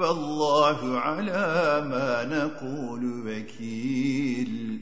والله على ما نقول وكيل.